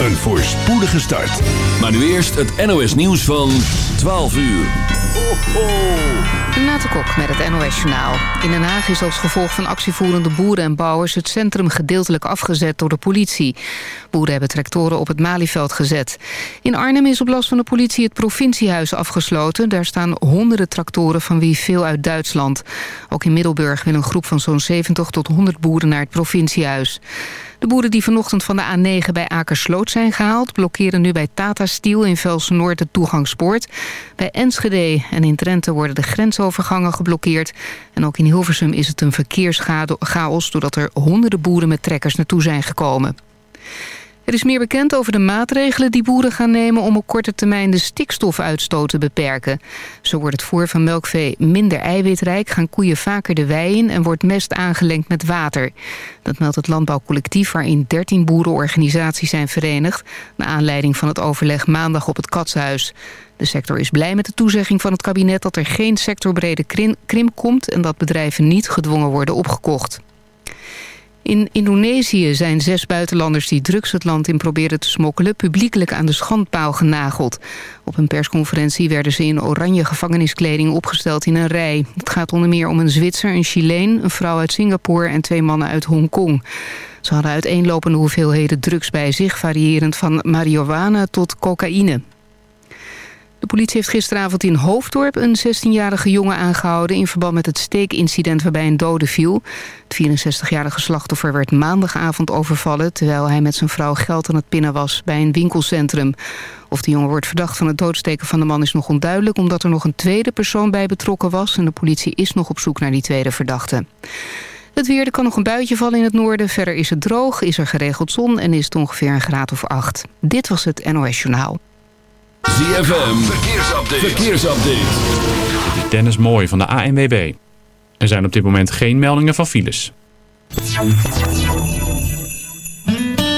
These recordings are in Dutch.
een voorspoedige start. Maar nu eerst het NOS nieuws van 12 uur. Ho, ho. Renate Kok met het NOS Journaal. In Den Haag is als gevolg van actievoerende boeren en bouwers... het centrum gedeeltelijk afgezet door de politie. Boeren hebben tractoren op het Malieveld gezet. In Arnhem is op last van de politie het provinciehuis afgesloten. Daar staan honderden tractoren van wie veel uit Duitsland. Ook in Middelburg wil een groep van zo'n 70 tot 100 boeren naar het provinciehuis. De boeren die vanochtend van de A9 bij Akersloot zijn gehaald... blokkeren nu bij Tata Steel in Velsen-Noord het toegangspoort. Bij Enschede en in Drenthe worden de grensovergangen geblokkeerd. En ook in Hilversum is het een verkeerschaos... doordat er honderden boeren met trekkers naartoe zijn gekomen. Er is meer bekend over de maatregelen die boeren gaan nemen... om op korte termijn de stikstofuitstoot te beperken. Zo wordt het voer van melkvee minder eiwitrijk... gaan koeien vaker de wei in en wordt mest aangelengd met water. Dat meldt het Landbouwcollectief... waarin 13 boerenorganisaties zijn verenigd... naar aanleiding van het overleg maandag op het Katshuis. De sector is blij met de toezegging van het kabinet... dat er geen sectorbrede krimp komt... en dat bedrijven niet gedwongen worden opgekocht. In Indonesië zijn zes buitenlanders die drugs het land in probeerden te smokkelen... publiekelijk aan de schandpaal genageld. Op een persconferentie werden ze in oranje gevangeniskleding opgesteld in een rij. Het gaat onder meer om een Zwitser, een Chileen, een vrouw uit Singapore... en twee mannen uit Hongkong. Ze hadden uiteenlopende hoeveelheden drugs bij zich... variërend van marihuana tot cocaïne. De politie heeft gisteravond in Hoofddorp een 16-jarige jongen aangehouden... in verband met het steekincident waarbij een dode viel. Het 64-jarige slachtoffer werd maandagavond overvallen... terwijl hij met zijn vrouw geld aan het pinnen was bij een winkelcentrum. Of de jongen wordt verdacht van het doodsteken van de man is nog onduidelijk... omdat er nog een tweede persoon bij betrokken was... en de politie is nog op zoek naar die tweede verdachte. Het weer, er kan nog een buitje vallen in het noorden. Verder is het droog, is er geregeld zon en is het ongeveer een graad of acht. Dit was het NOS Journaal. ZFM, verkeersupdate. verkeersupdate. Dit is Dennis Mooi van de ANWB. Er zijn op dit moment geen meldingen van files.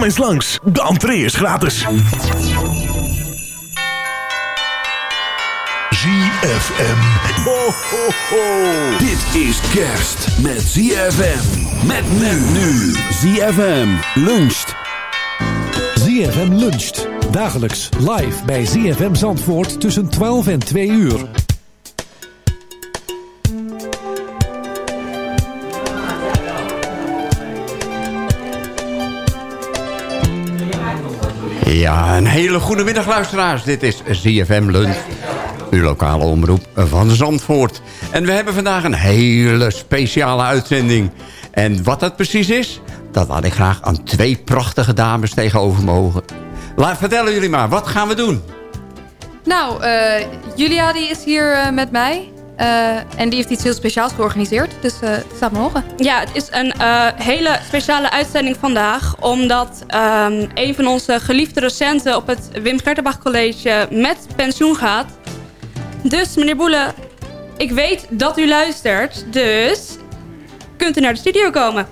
Kom eens langs, de entree is gratis. ZFM. Ho, ho, ho. Dit is kerst met ZFM. Met men nu. ZFM luncht. ZFM luncht. Dagelijks live bij ZFM Zandvoort tussen 12 en 2 uur. Ja, een hele goede middag luisteraars. Dit is ZFM Lunch, uw lokale omroep van Zandvoort. En we hebben vandaag een hele speciale uitzending. En wat dat precies is, dat laat ik graag aan twee prachtige dames tegenover mogen. Laat, vertellen jullie maar, wat gaan we doen? Nou, eh, Julia die is hier eh, met mij. Eh, en die heeft iets heel speciaals georganiseerd. Dus eh staat me horen. Ja, het is een eh, hele speciale uitzending vandaag. Omdat ehm, een van onze geliefde docenten op het Wim Gertenbach College met pensioen gaat. Dus meneer Boele, ik weet dat u luistert. Dus kunt u naar de studio komen.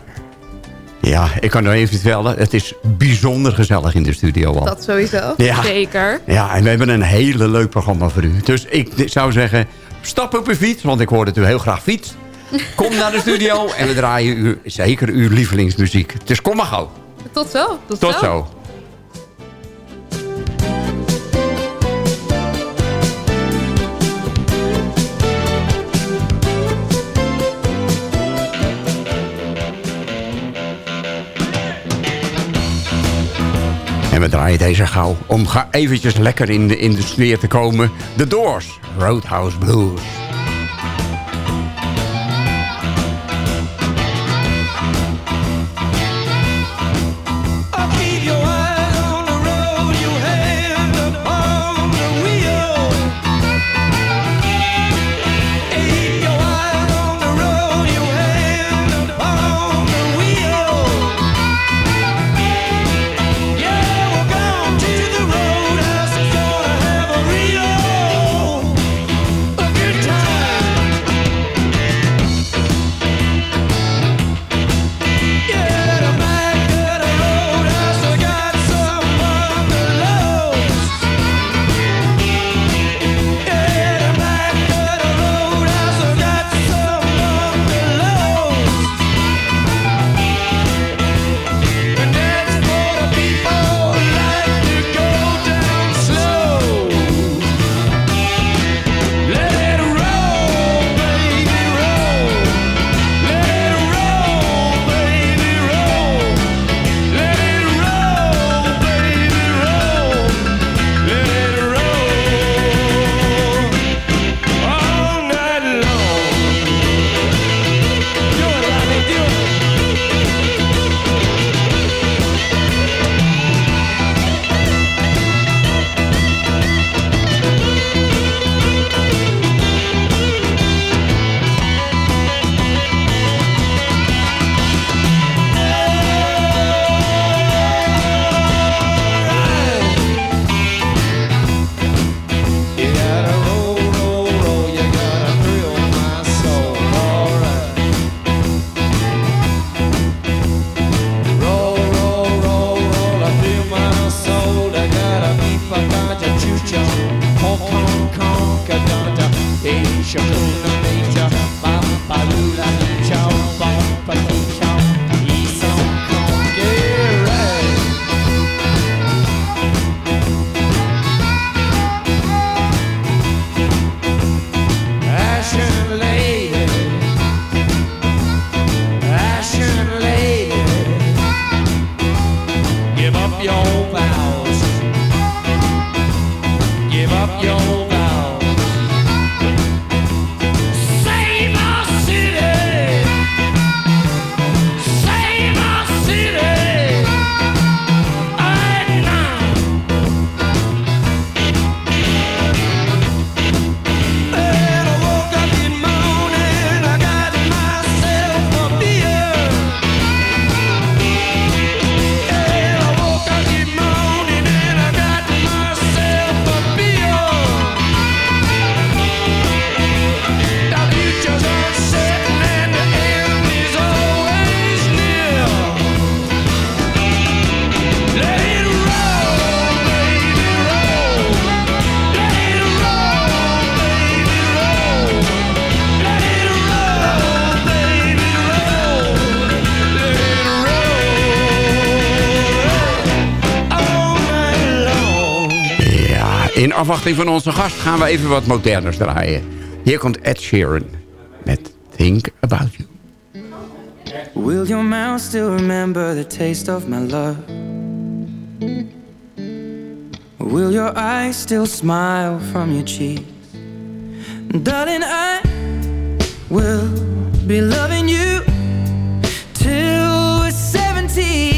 Ja, ik kan nog even vertellen. Het is bijzonder gezellig in de studio al. Dat sowieso. Ja. Zeker. Ja, en we hebben een hele leuk programma voor u. Dus ik zou zeggen, stap op uw fiets, want ik hoor dat u heel graag fietst. Kom naar de studio en we draaien u zeker uw lievelingsmuziek. Dus kom maar gauw. Tot zo. Tot, Tot zo. We draaien deze gauw om eventjes lekker in de, in de sfeer te komen. The Doors, Roadhouse Blues. In afwachting van onze gast gaan we even wat moderners draaien. Hier komt Ed Sheeran met Think About You. Will your mouth still remember the taste of my love? Will your eyes still smile from your cheeks? Darling, I will be loving you till we're 70.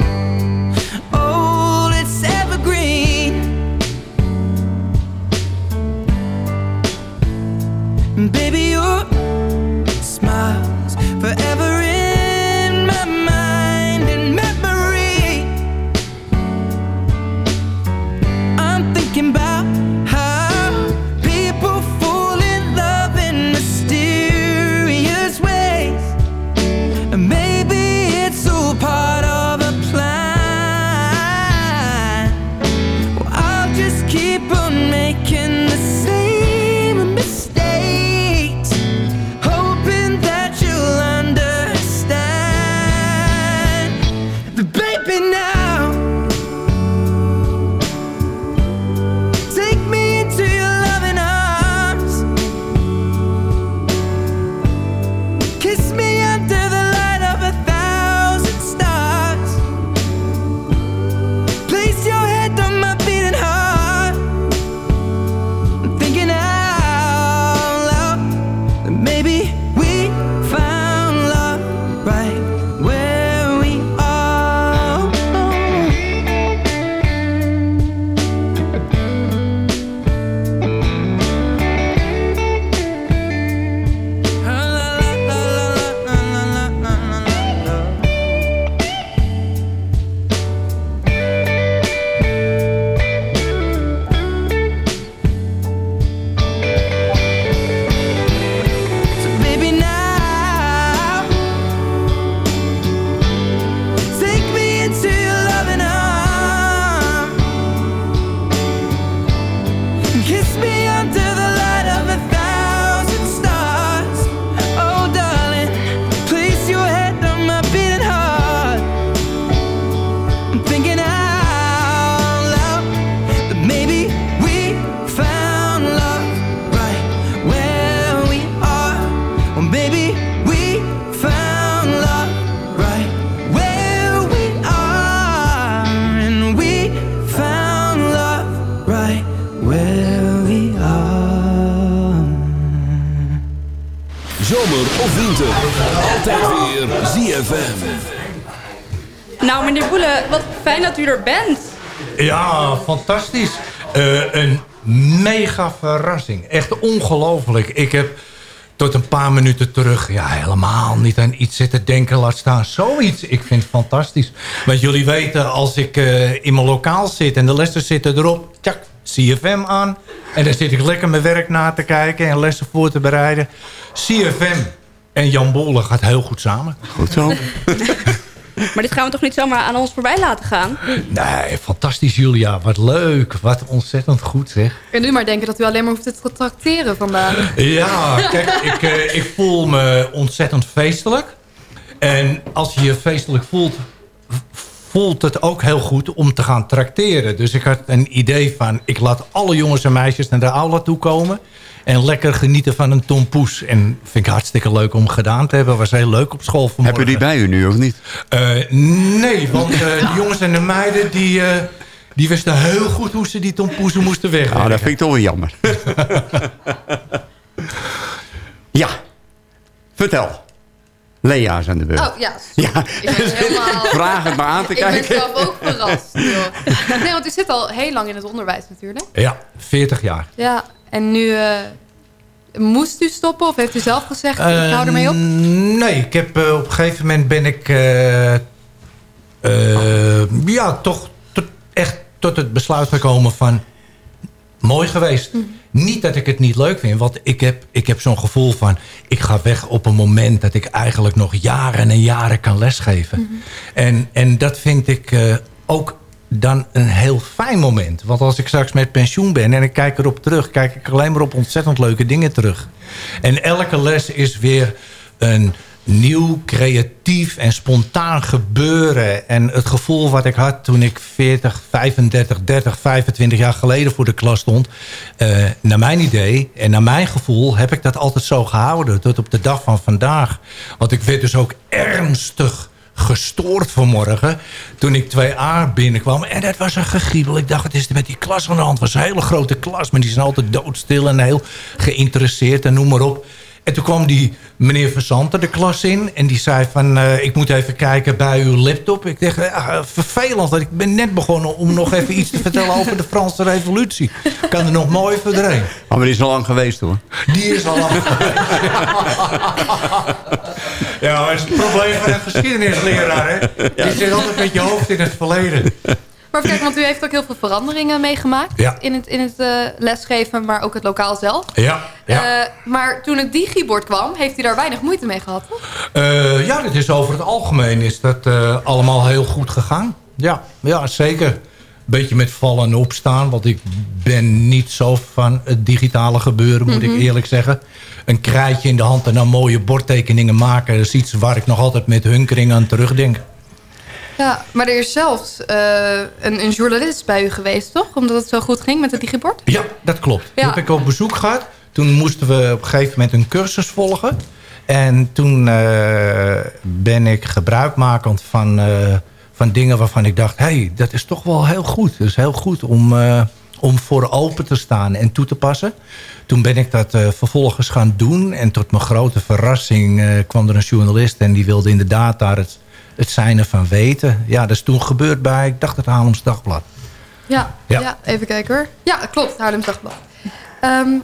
u er bent. Ja, fantastisch. Eh, een mega verrassing. Echt ongelooflijk. Ik heb tot een paar minuten terug ja, helemaal niet aan iets zitten denken. Laat staan zoiets. Ik vind het fantastisch. Want jullie weten, als ik eh, in mijn lokaal zit en de lessen zitten erop... Tjak, CFM aan. En dan zit ik lekker mijn werk na te kijken en lessen voor te bereiden. CFM en Jan Bolle gaat heel goed samen. Goed zo. Maar dit gaan we toch niet zomaar aan ons voorbij laten gaan? Nee, fantastisch Julia. Wat leuk. Wat ontzettend goed zeg. En nu maar denken dat u alleen maar hoeft te tracteren vandaag. Ja, kijk, ik, eh, ik voel me ontzettend feestelijk. En als je je feestelijk voelt... voelt het ook heel goed om te gaan trakteren. Dus ik had een idee van... ik laat alle jongens en meisjes naar de aula toe komen... en lekker genieten van een tompoes. En vind ik hartstikke leuk om gedaan te hebben. was heel leuk op school vanmorgen. Heb je die bij u nu of niet? Uh, nee, want uh, de jongens en de meiden... die, uh, die wisten heel goed hoe ze die tompoezen moesten wegwerken. Nou, dat vind ik toch wel jammer. ja, vertel. Lea is aan de beurt. Oh, ja. ja. Ik ben helemaal... Vraag het maar aan te kijken. Ik ben zelf ook verrast. Joh. Nee, want u zit al heel lang in het onderwijs natuurlijk. Ja, 40 jaar. Ja, en nu... Uh, moest u stoppen of heeft u zelf gezegd, ik uh, hou ermee op? Nee, ik heb, uh, op een gegeven moment ben ik... ja, toch tot, echt tot het besluit gekomen van... Mooi geweest. Mm. Niet dat ik het niet leuk vind, want ik heb, ik heb zo'n gevoel van... ik ga weg op een moment dat ik eigenlijk nog jaren en jaren kan lesgeven. Mm -hmm. en, en dat vind ik uh, ook dan een heel fijn moment. Want als ik straks met pensioen ben en ik kijk erop terug... kijk ik alleen maar op ontzettend leuke dingen terug. En elke les is weer een nieuw, creatief en spontaan gebeuren. En het gevoel wat ik had toen ik 40, 35, 30, 25 jaar geleden voor de klas stond. Uh, naar mijn idee en naar mijn gevoel heb ik dat altijd zo gehouden. Tot op de dag van vandaag. Want ik werd dus ook ernstig gestoord vanmorgen. Toen ik 2A binnenkwam. En dat was een gegiebel. Ik dacht, het is met die klas aan de hand. Het was een hele grote klas. Maar die zijn altijd doodstil en heel geïnteresseerd en noem maar op. En toen kwam die meneer Verzanter de klas in. En die zei van, uh, ik moet even kijken bij uw laptop. Ik dacht, ja, vervelend. Want ik ben net begonnen om nog even iets te vertellen over de Franse revolutie. Ik kan er nog mooi verder Maar die is al lang geweest hoor. Die is al lang geweest. ja, maar het is het probleem van een geschiedenisleraar. Hè? Je zit altijd met je hoofd in het verleden. Maar kijk, want u heeft ook heel veel veranderingen meegemaakt ja. in het, in het uh, lesgeven, maar ook het lokaal zelf. Ja, ja. Uh, maar toen het digibord kwam, heeft u daar weinig moeite mee gehad, toch? Uh, ja, dat is over het algemeen is dat allemaal heel goed gegaan. Ja, ja zeker. Beetje met vallen en opstaan, want ik ben niet zo van het digitale gebeuren, moet mm -hmm. ik eerlijk zeggen. Een krijtje in de hand en dan mooie bordtekeningen maken, dat is iets waar ik nog altijd met hunkering aan terugdenk. Ja, maar er is zelfs uh, een, een, journalist bij u geweest, toch? Omdat het zo goed ging met het digibord? Ja, dat klopt. Ja. Die heb ik op bezoek gehad. Toen moesten we op een gegeven moment een cursus volgen. En toen uh, ben ik gebruikmakend van, uh, van dingen waarvan ik dacht... hé, hey, dat is toch wel heel goed. Het is heel goed om, om voor open te staan en toe te passen. Toen ben ik dat vervolgens gaan doen. En tot mijn grote verrassing kwam er een journalist... en die wilde inderdaad daar het het zijn ervan weten. Ja, dat is toen gebeurd bij, ik dacht het Haarlems Dagblad. Ja, ja. ja even kijken hoor. Ja, klopt, Haarlems Dagblad. Um,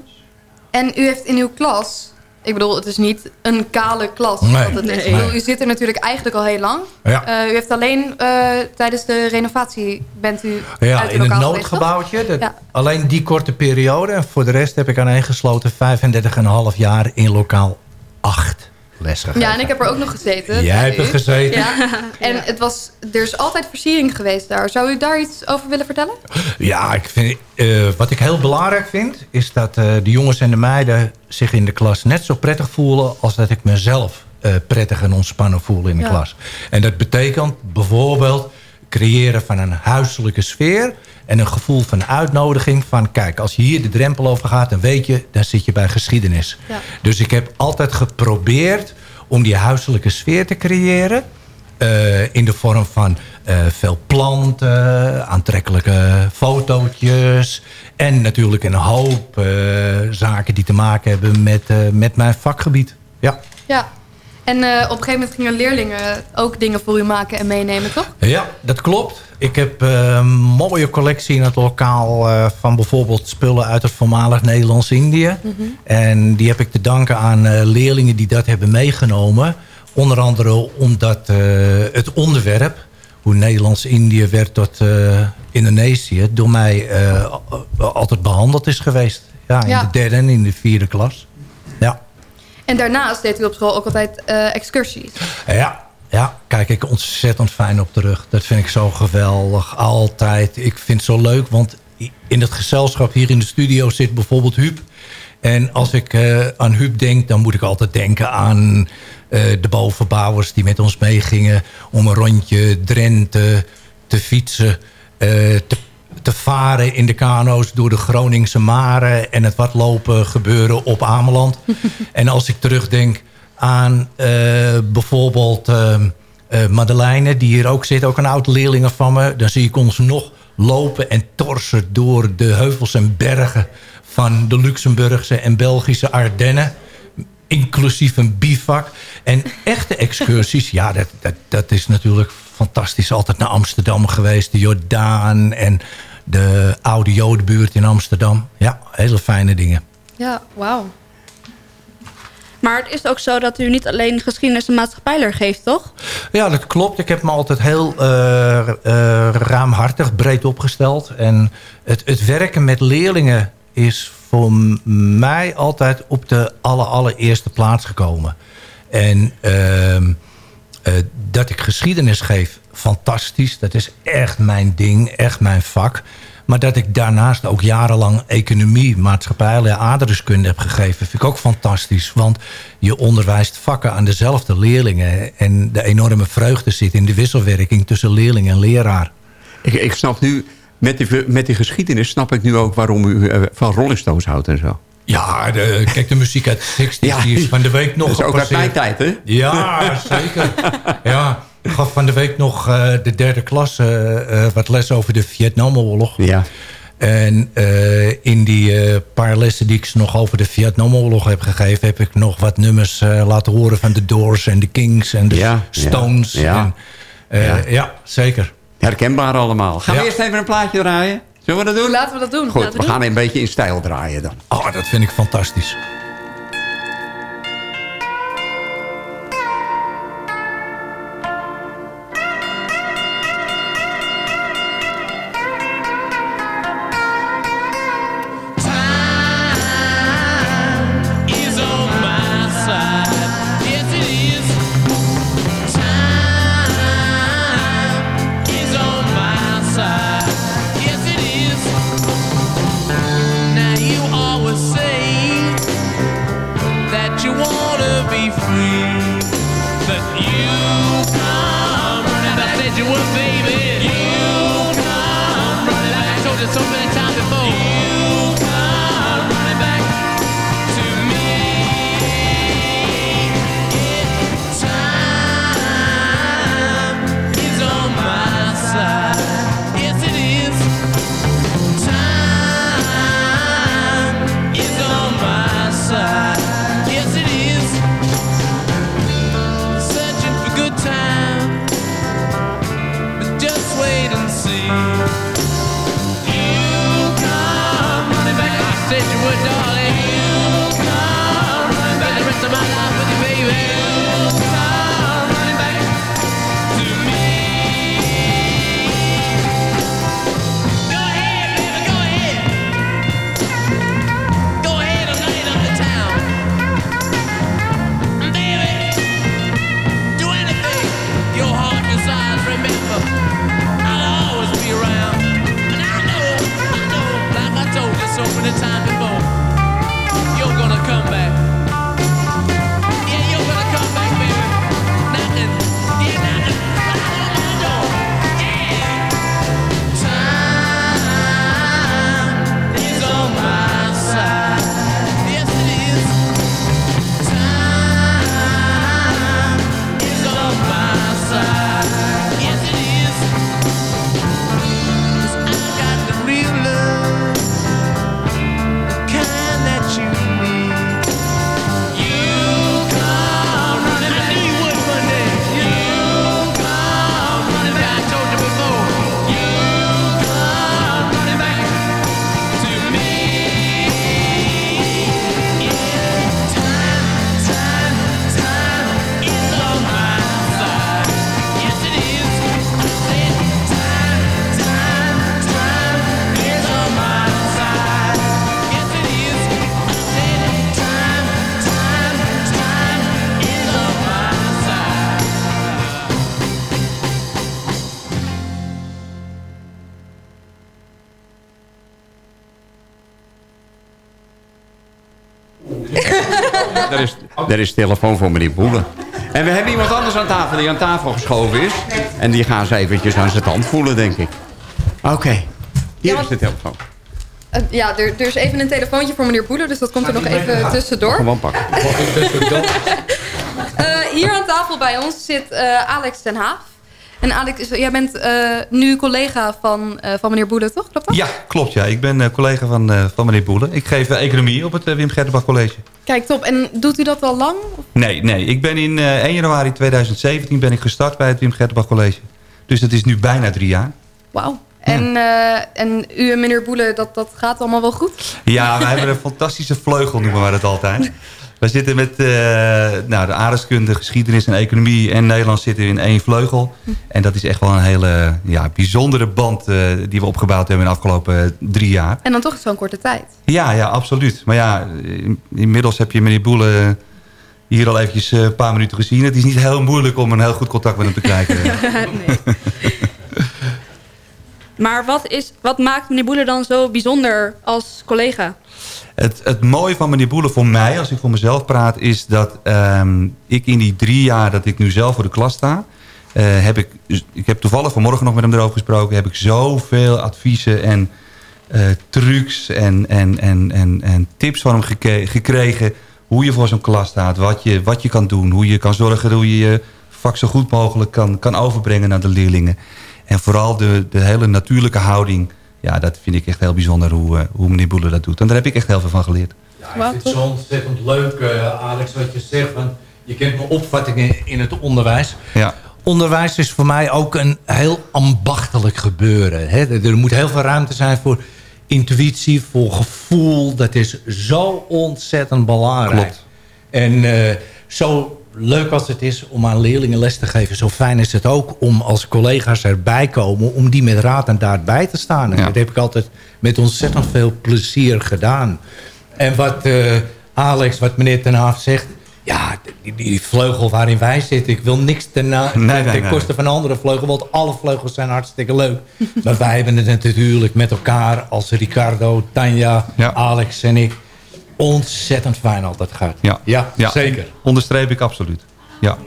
en u heeft in uw klas... Ik bedoel, het is niet een kale klas. Nee. Het is. Nee. Bedoel, u zit er natuurlijk eigenlijk al heel lang. Ja. Uh, u heeft alleen uh, tijdens de renovatie bent u Ja, uit in een noodgebouwtje. Dat, ja. Alleen die korte periode. En voor de rest heb ik aaneengesloten 35,5 jaar in lokaal 8 lesgegeven. Ja, en ik heb er ook nog gezeten. Jij hebt er gezeten. Ja. En het was, er is altijd versiering geweest daar. Zou u daar iets over willen vertellen? Ja, ik vind, uh, wat ik heel belangrijk vind... is dat uh, de jongens en de meiden zich in de klas net zo prettig voelen... als dat ik mezelf uh, prettig en ontspannen voel in de ja. klas. En dat betekent bijvoorbeeld creëren van een huiselijke sfeer... en een gevoel van uitnodiging van... kijk, als je hier de drempel over gaat, dan weet je... dan zit je bij geschiedenis. Ja. Dus ik heb altijd geprobeerd om die huiselijke sfeer te creëren... Uh, in de vorm van uh, veel planten, aantrekkelijke fotootjes... en natuurlijk een hoop uh, zaken die te maken hebben met, met mijn vakgebied. Ja. Ja, en uh, op een gegeven moment gingen leerlingen ook dingen voor u maken en meenemen, toch? Ja, dat klopt. Ik heb uh, een mooie collectie in het lokaal uh, van bijvoorbeeld spullen uit het voormalig Nederlands-Indië. Mm -hmm. En die heb ik te danken aan leerlingen die dat hebben meegenomen. Onder andere omdat het onderwerp, hoe Nederlands-Indië werd tot Indonesië, door mij altijd behandeld is geweest. Ja, in Ja. de derde en in de vierde klas. Ja. En daarnaast deed u op school ook altijd excursies. Ja, ja, kijk ik ontzettend fijn op terug. Dat vind ik zo geweldig, altijd. Ik vind het zo leuk, want in het gezelschap hier in de studio zit bijvoorbeeld Huub. En als ik uh, aan Huub denk, dan moet ik altijd denken aan eh, de bovenbouwers die met ons meegingen... om een rondje Drenthe te fietsen, eh, te, te varen in de kano's... door de Groningse maren en het watlopen gebeuren op Ameland. en als ik terugdenk aan eh, bijvoorbeeld ehm, eh, Madeleine... die hier ook zit, ook een oud leerlinge van me... dan zie ik ons nog lopen en torsen door de heuvels en bergen... van de Luxemburgse en Belgische Ardennen inclusief een bivak. En echte excursies, ja, dat, dat, dat is natuurlijk fantastisch. Altijd naar Amsterdam geweest, de Jordaan en de oude Jodenbuurt in Amsterdam. Ja, hele fijne dingen. Ja, wauw. Maar het is ook zo dat u niet alleen geschiedenis en maatschappijleer geeft, toch? Ja, dat klopt. Ik heb me altijd heel uh, uh, ruimhartig, breed opgesteld. En het, het werken met leerlingen is voor mij altijd op de aller, allereerste plaats gekomen. En uh, dat ik geschiedenis geef, fantastisch. Dat is echt mijn ding, echt mijn vak. Maar dat ik daarnaast ook jarenlang economie, maatschappij en aardrijkskunde heb gegeven... vind ik ook fantastisch. Want je onderwijst vakken aan dezelfde leerlingen. En de enorme vreugde zit in de wisselwerking tussen leerling en leraar. Ik, ik snap nu, met die, met die geschiedenis snap ik nu ook waarom u uh, van Rolling Stones houdt en zo. Ja, de, kijk, de muziek uit de 60s ja, die is van de week nog Dat is ook uit mijn tijd, hè? Ja, zeker. ja, gaf van de week nog uh, de derde klas uh, wat les over de Vietnamoorlog. Ja. En in die paar lessen die ik ze nog over de Vietnamoorlog heb gegeven... heb ik nog wat nummers laten horen van de Doors en de Kings en de ja, Stones. Ja, en, ja. ja, zeker. Herkenbaar allemaal. Gaan we eerst even een plaatje draaien? Zullen we dat doen? Laten we dat doen. Goed, Laten we, we gaan een beetje in stijl draaien dan. Oh, dat vind ik fantastisch. Er is telefoon voor meneer Boelen. En we hebben iemand anders aan tafel die aan tafel geschoven is. En die gaan ze eventjes aan zijn tand voelen, denk ik. Oké, hier is de telefoon. Eh, ja, er, er is even een telefoontje voor meneer Boeler, dus dat komt er nog even tussendoor. Gewoon pakken. Eh, hier aan tafel bij ons zit eh, Alex ten Haaf. En Alex, jij bent eh, nu collega van, eh, van meneer Boeler, toch? Klopt dat? Ja, klopt. Ja. Ik ben eh, collega van, eh, van meneer Boelen. Ik geef economie op het Wim Gertenbach College. Kijk, top. En doet u dat al lang? Nee, nee. Ik ben in eh, 1 januari 2017 ben ik gestart bij het Wim Gertenbach College. Dus dat is nu bijna drie jaar. Wauw. En, eh, en u en meneer Boelen, dat, dat gaat allemaal wel goed? Ja, we hebben een fantastische vleugel, noemen we dat altijd. We zitten met eh, nou, de aardrijkskunde, geschiedenis en economie en Nederlands zitten in één vleugel. En dat is echt wel een hele ja, bijzondere band eh, die we opgebouwd hebben in de afgelopen eh, drie jaar. En dan toch in zo'n korte tijd. Ja, ja, absoluut. Maar ja, in- inmiddels heb je meneer Boelen hier al eventjes eh, een paar minuten gezien. Het is niet heel moeilijk om een heel goed contact met hem te krijgen. nee. Maar wat, is, wat maakt meneer Boeler dan zo bijzonder als collega? Het, het mooie van meneer Boelen voor mij, als ik voor mezelf praat... is dat ehm, ik in die drie jaar dat ik nu zelf voor de klas sta... eh, heb ik, ik heb toevallig vanmorgen nog met hem erover gesproken... heb ik zoveel adviezen en eh, trucs en, en, en, en, en tips van hem gekregen... hoe je voor zo'n klas staat, wat je, wat je kan doen... hoe je kan zorgen hoe je je vak zo goed mogelijk kan, kan overbrengen naar de leerlingen. En vooral de, de hele natuurlijke houding... ja, dat vind ik echt heel bijzonder hoe, eh, hoe meneer Boelen dat doet. En daar heb ik echt heel veel van geleerd. Ja, ik vind het zo ontzettend leuk, eh, Alex, wat je zegt. Want je kent mijn opvattingen in het onderwijs. Ja. Onderwijs is voor mij ook een heel ambachtelijk gebeuren. Hè? Er er moet heel veel ruimte zijn voor intuïtie, voor gevoel. Dat is zo ontzettend belangrijk. Klopt. En eh, zo leuk als het is om aan leerlingen les te geven... zo fijn is het ook om als collega's erbij komen... om die met raad en daad bij te staan. En dat heb ik altijd met ontzettend veel plezier gedaan. En wat eh, Alex, wat meneer Ten Haaf zegt... ja, die, die vleugel waarin wij zitten... ik wil niks ten, Nee, nee, ten nee. koste van andere vleugel... want alle vleugels zijn hartstikke leuk. maar wij hebben het natuurlijk met elkaar... als Ricardo, Tanja, Alex en ik... ontzettend fijn altijd gaat. Ja, ja, zeker. Onderstreep ik absoluut. Ja.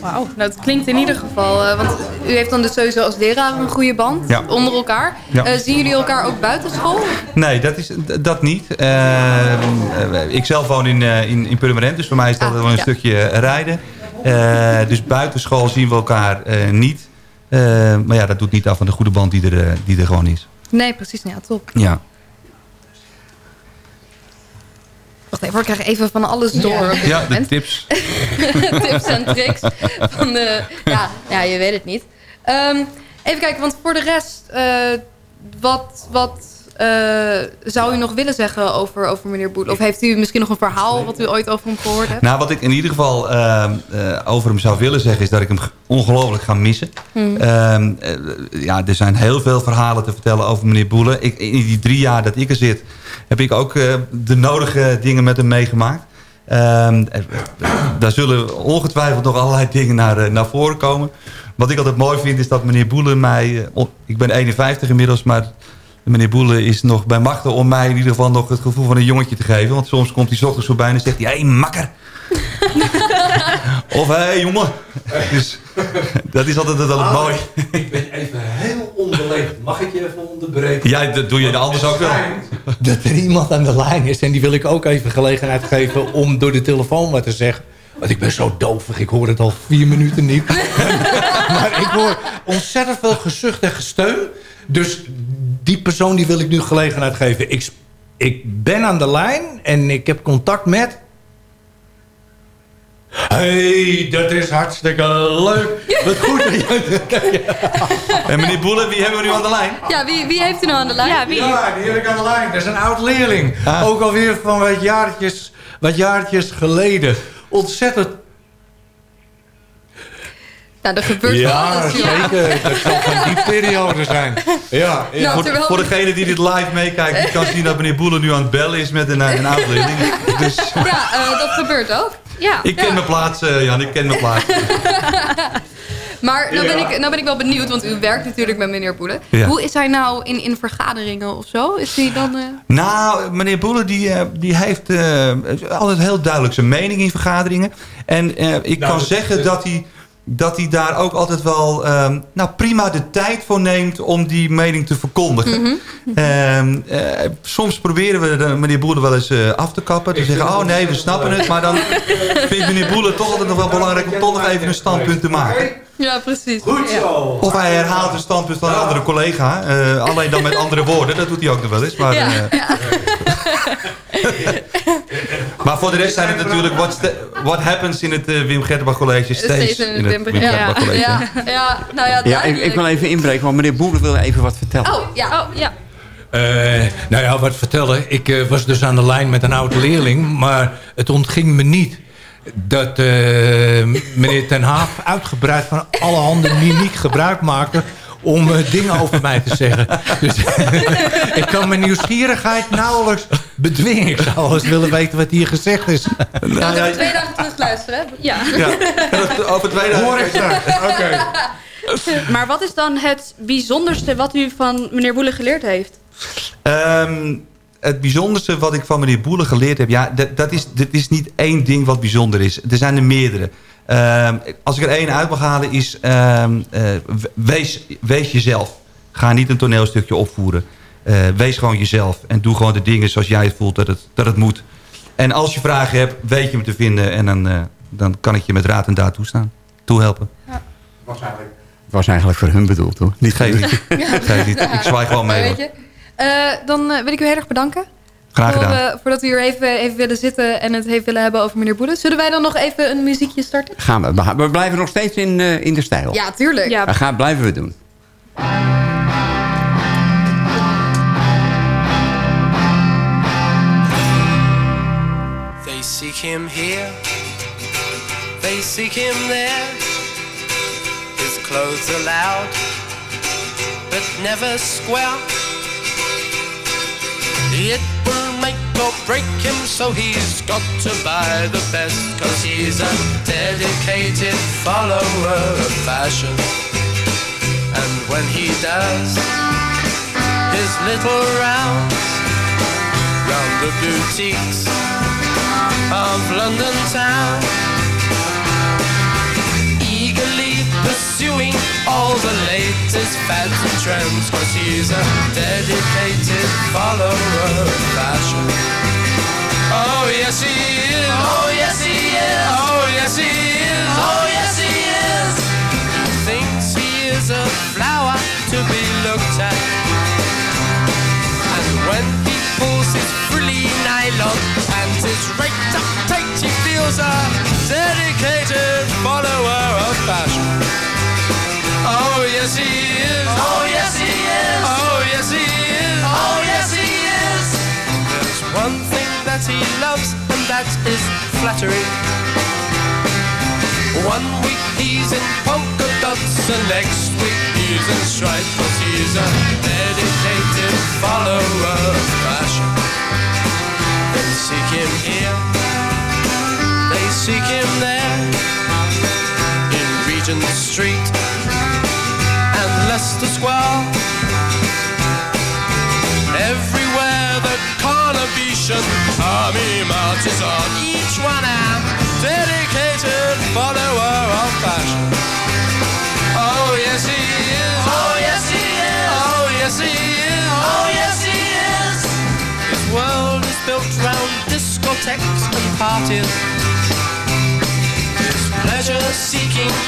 Wauw, nou het klinkt in ieder geval... eh, want u heeft dan dus sowieso als leraar een goede band Ja. onder elkaar. Ja. Eh, zien jullie elkaar ook buitenschool? Nee, dat, is, dat niet. Ehm, eh, ik zelf woon in, eh, in, in Purmerend, dus voor mij is dat wel een ja. stukje rijden. Eh, dus buitenschool zien we elkaar eh, niet. Eh, maar ja, dat doet niet af van de goede band die er, die er gewoon is. Nee, precies. Ja, top. Ja. Wacht even, ik krijg even van alles door. op Ja, de tips. tips en tricks. Van de, ja, ja, je weet het niet. Ehm, even kijken, want voor de rest... eh, wat wat zou u nog willen zeggen over, over meneer Boel? Of heeft u misschien nog een verhaal wat u ooit over hem gehoord hebt? Nou, wat ik in ieder geval ehm, eh, over hem zou willen zeggen... is dat ik hem ongelooflijk ga missen. Hmm. Ehm, eh, ja, er zijn heel veel verhalen te vertellen over meneer Boelen. Ik, in die drie jaar dat ik er zit... heb ik ook eh, de nodige dingen met hem meegemaakt. Ehm, daar zullen ongetwijfeld nog allerlei dingen naar, eh, naar voren komen. Wat ik altijd mooi vind is dat meneer Boelen mij... eh, ik ben 51 inmiddels, maar... Meneer Boelen is nog bij machten om mij in ieder geval nog het gevoel van een jongetje te geven. Want soms komt hij 's ochtends voorbij en zegt hij... Hé, hey, makker! of hé, hey, jongen! Dus dat is altijd wel Ah, mooi. Ik ben even heel onbeleefd. Mag ik je even onderbreken? Ja, dat doe je anders ook wel. Dat er iemand aan de lijn is. En die wil ik ook even gelegenheid geven om door de telefoon wat te zeggen. Want ik ben zo doofig. Ik hoor het al vier minuten niet. maar ik hoor ontzettend veel gezucht en gesteun. Dus die persoon die wil ik nu gelegenheid geven. Ik, ik ben aan de lijn en ik heb contact met... hey, dat is hartstikke leuk. Wat goed. dat je- En meneer Boelen, wie hebben we nu aan de lijn? Ja, wie, wie heeft u nou aan de lijn? Ja, wie? Ja, die heb ik aan de lijn. Dat is een oud leerling. Ah. Ook alweer van wat jaartjes, wat jaartjes geleden. Ontzettend. Nou, er gebeurt Ja, alles. zeker. Dat zal van die periode zijn. Ja, ja. Nou, voor, terwijl- voor degene die dit live meekijkt... die kan zien dat meneer Boelen nu aan het bellen is met een, eh, een oud-leerling. Dus Ja, eh, dat gebeurt ook. Ja. ik ken mijn plaats, eh, Jan. Ik ken mijn plaats. Maar nou ben, Ja. ik, nou ben ik wel benieuwd, want u werkt natuurlijk met meneer Boele. Ja. Hoe is hij nou in, in vergaderingen of zo? Is hij dan... eh, Nou, meneer Boele die, eh, die heeft eh, altijd heel duidelijk zijn mening in vergaderingen. En eh, ik Nou, kan dat- zeggen dat hij, dat hij daar ook altijd wel ehm, nou, prima de tijd voor neemt om die mening te verkondigen. Mhm. Ehm, eh, soms proberen we de, meneer Boele wel eens eh, af te kappen. Te zeggen, oh nee, we snappen het. Maar dan vindt meneer Boele toch altijd nog wel belangrijk om toch nog even een standpunt te maken. Ja, precies. Goed zo. Of hij herhaalt een standpunt van een andere collega. eh, alleen dan met andere woorden. Dat doet hij ook nog wel eens. Maar, Ja, maar voor de rest zijn het natuurlijk... What's the- what happens in het eh, Wim Gertenbach College Steeds in het Wim Gertenbach College. ja, ja, nou ja, Ja, ik, ik wil even inbreken, want meneer Boele wil even wat vertellen. Oh, ja. Oh, ja. Eh, nou ja, wat vertellen. Ik eh, was dus aan de lijn met een oud leerling. Maar het ontging me niet dat eh, meneer Ten Haag uitgebreid van allerhande mimiek gebruik maakte om eh, dingen over mij te zeggen. Dus ik kan mijn nieuwsgierigheid nauwelijks bedwingen. Ik zou wel eens willen weten wat hier gezegd is. Nou, we twee dagen terug luisteren. hè? Ja. Over twee dagen. Hoor ik straks. Oké. Maar wat is dan het bijzonderste wat u van meneer Boele geleerd heeft? Ehm, het bijzonderste wat ik van meneer Boele geleerd heb... Ja, dat, dat, is, dat is niet één ding wat bijzonder is. Er zijn er meerdere. Ehm, als ik er één uit mag halen is... ehm, eh, wees, wees jezelf. Ga niet een toneelstukje opvoeren. Eh, wees gewoon jezelf. En doe gewoon de dingen zoals jij voelt dat het, dat het moet. En als je vragen hebt, weet je me te vinden. En dan, eh, dan kan ik je met raad en daad toestaan. Toehelpen. Het was eigenlijk voor hun bedoeld, hoor. Niet Geef niet. Geef niet. Ik zwaai gewoon mee. Hoor. eh, dan eh, wil ik u heel erg bedanken. Graag Voor, gedaan. voordat u hier even, even willen zitten en het heeft willen hebben over meneer Boele. Zullen wij dan nog even een muziekje starten? Gaan we, we- we blijven nog steeds in, eh, in de stijl. Ja, tuurlijk. Dat gaan, blijven we doen. They seek him here, they seek him there. His clothes are loud, but never square. It make or break him, so he's got to buy the best. Cause he's a dedicated follower of fashion. And when he does his little rounds round the boutiques of London town. Pursuing all the latest fads and trends, cause he's a dedicated follower of fashion. Oh yes he is. Oh yes he is. Oh yes he is. Oh yes he is. He thinks he is a flower to be looked at. And when he pulls his frilly nylon and his raked up tight, he feels a dedicated follower of fashion. Oh yes he is. Oh yes he is. Oh yes he is. Oh yes he is. There's one thing that he loves, and that is flattery. One week he's in polka dots, and next week he's in stripes, cause he's a dedicated follower of fashion. They seek him here, they seek him there, Regent Street and Leicester Square. Everywhere the Carnabetian army marches on, each one a dedicated follower of fashion. Oh yes he is. Oh yes he is. Oh yes he is. Oh yes he is. His world is built round discotheques and parties. Individual always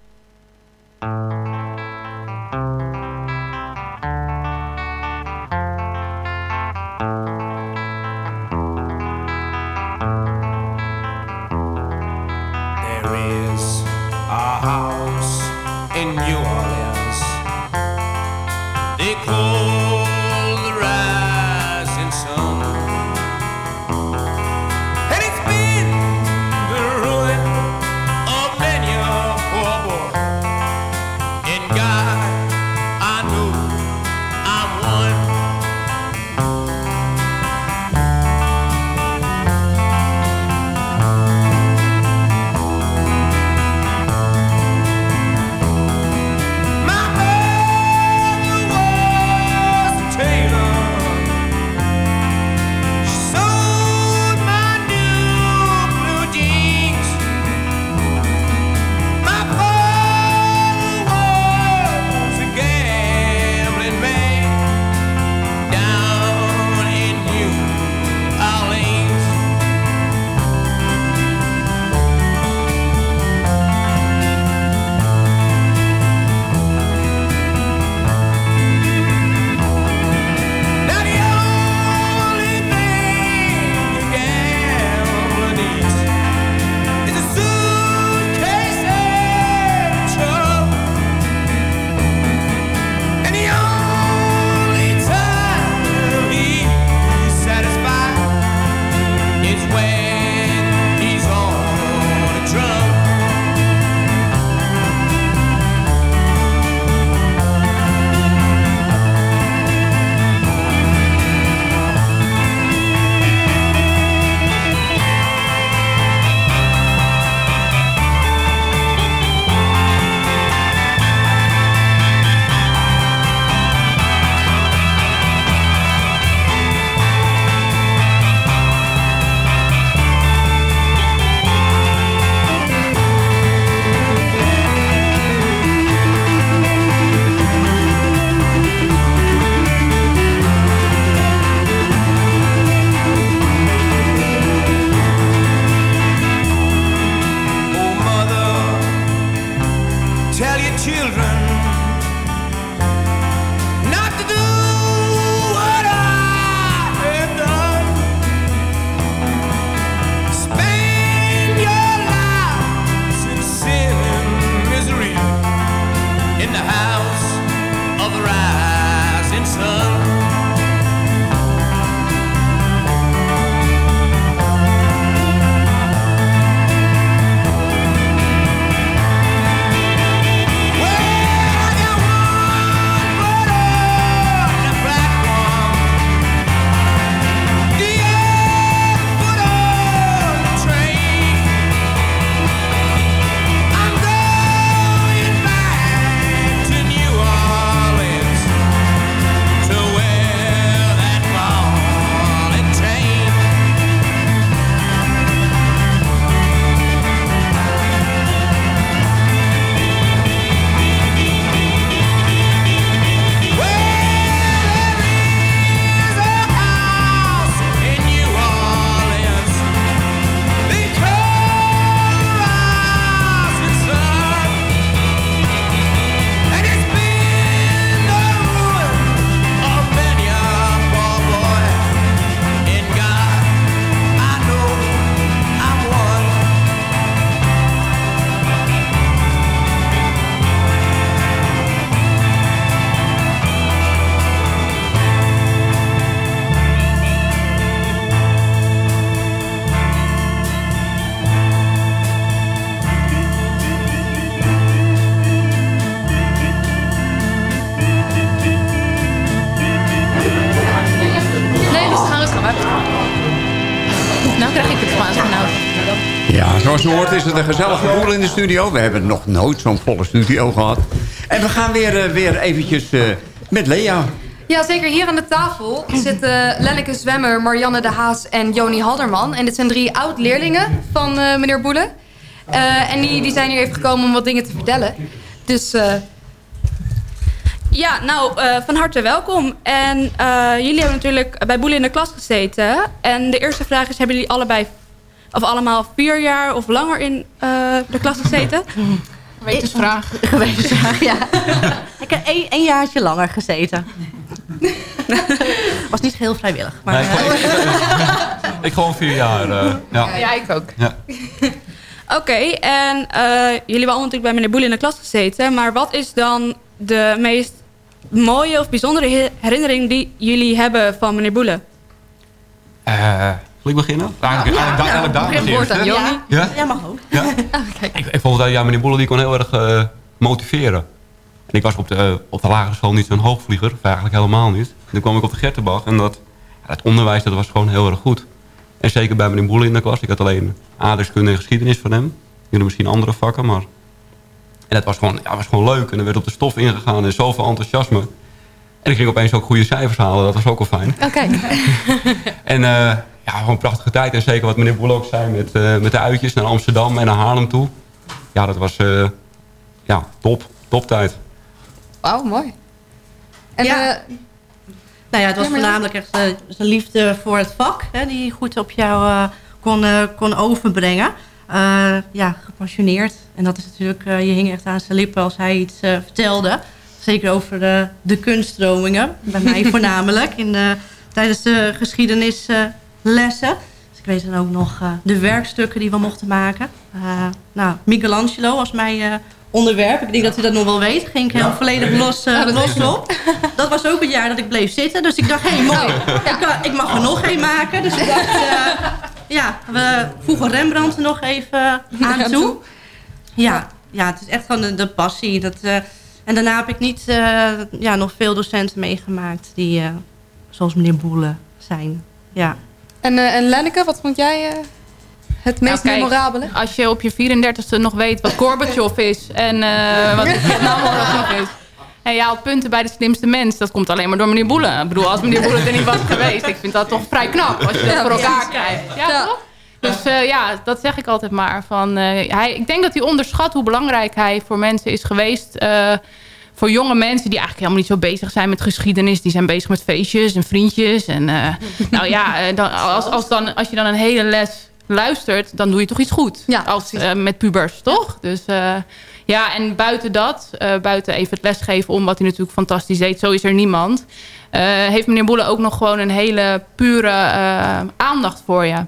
Het een gezellige boel in de studio. We hebben nog nooit zo'n volle studio gehad. En we gaan weer, eh, weer eventjes eh, met Lea. Ja, zeker. Hier aan de tafel zitten Lenneke Zwemmer, Marianne de Haas en Joni Halderman. En dit zijn drie oud-leerlingen van eh, meneer Boele. Eh, en die, die zijn hier even gekomen om wat dingen te vertellen. Dus eh, Ja, nou, eh, van harte welkom. En eh, jullie hebben natuurlijk bij Boele in de klas gezeten. En de eerste vraag is, hebben jullie allebei of allemaal vier jaar of langer in eh, de klas gezeten? Gewetensvraag. Gewetensvraag, ja. ik heb één, één jaartje langer gezeten. Was niet heel vrijwillig. Maar, Nee, ik, ik gewoon vier jaar. eh, ja. Ja, ik ook. Ja. Oké, en eh, jullie hebben allemaal natuurlijk bij meneer Boele in de klas gezeten. Maar wat is dan de meest mooie of bijzondere he- herinnering die jullie hebben van meneer Boele? Zal ik beginnen? Eigenlijk, eigenlijk, daar- eigenlijk daar als woord aan eerste. Johnny. Ja? Jij mag ook. Ik, ik vond dat ja, meneer Boele die kon heel erg eh, motiveren. En ik was op de, eh, op de lagere school niet zo'n hoogvlieger. Of eigenlijk helemaal niet. En toen kwam ik op de Gertenbach. En dat, ja, het onderwijs dat was gewoon heel erg goed. En zeker bij meneer Boele in de klas. Ik had alleen aardrijkskunde en geschiedenis van hem. Jullie misschien andere vakken, maar... En het was gewoon, ja, was gewoon leuk. En er werd op de stof ingegaan en zoveel enthousiasme. En ik ging opeens ook goede cijfers halen. Dat was ook wel fijn. Oké. En eh, ja, gewoon een prachtige tijd. En zeker wat meneer Boel ook zei met, eh, met de uitjes naar Amsterdam en naar Haarlem toe. Ja, dat was eh, ja, top. Top tijd. Wauw, mooi. En, Ja. eh, Nou ja, het was Ja, voornamelijk echt eh, zijn liefde voor het vak. Hè, die hij goed op jou kon, eh, kon overbrengen. Eh, ja, gepassioneerd. En dat is natuurlijk, eh, je hing echt aan zijn lippen als hij iets eh, vertelde. Zeker over de, de kunststromingen. Bij mij voornamelijk. In de, tijdens de geschiedenislessen. dus ik weet dan ook nog eh, de werkstukken die we mochten maken. Eh, nou, Michelangelo was mijn eh, onderwerp. Ik denk dat u dat nog wel weet. Ging ik heel volledig los, Ja, dat los op. Dat was ook het jaar dat ik bleef zitten. Dus ik dacht, hé, hey, mooi. Ik, kan- ik mag er nog één maken. Dus ik dacht, eh, ja, we voegen Rembrandt er nog even aan toe. Ja, ja het is echt gewoon de, de passie. Dat, eh, en daarna heb ik niet eh, ja, nog veel docenten meegemaakt die, eh, zoals meneer Boele, zijn. Ja. En, eh, en Lenneke, wat vond jij eh, het meest Nou, kijk, memorabele? Als je op je 34ste nog weet wat Gorbachev is en eh, wat de Vietnamoorlog nog is. En je haalt punten bij de slimste mens. Dat komt alleen maar door meneer Boele. Ik bedoel, als meneer Boele er niet was geweest. Ik vind dat toch vrij knap als je dat Ja, voor elkaar krijgt. Ja, toch? Dus ja, dat zeg ik altijd maar. Van, hij, ik denk dat hij onderschat hoe belangrijk hij voor mensen is geweest. Voor jonge mensen die eigenlijk helemaal niet zo bezig zijn met geschiedenis. Die zijn bezig met feestjes en vriendjes. En eh, nou ja, eh, dan, als, als, dan, als je dan een hele les luistert, dan doe je toch iets goed. als, eh, met pubers, toch? Dus eh, ja, en buiten dat, buiten even het lesgeven om wat hij natuurlijk fantastisch deed. Zo is er niemand. heeft meneer Boele ook nog gewoon een hele pure aandacht voor je.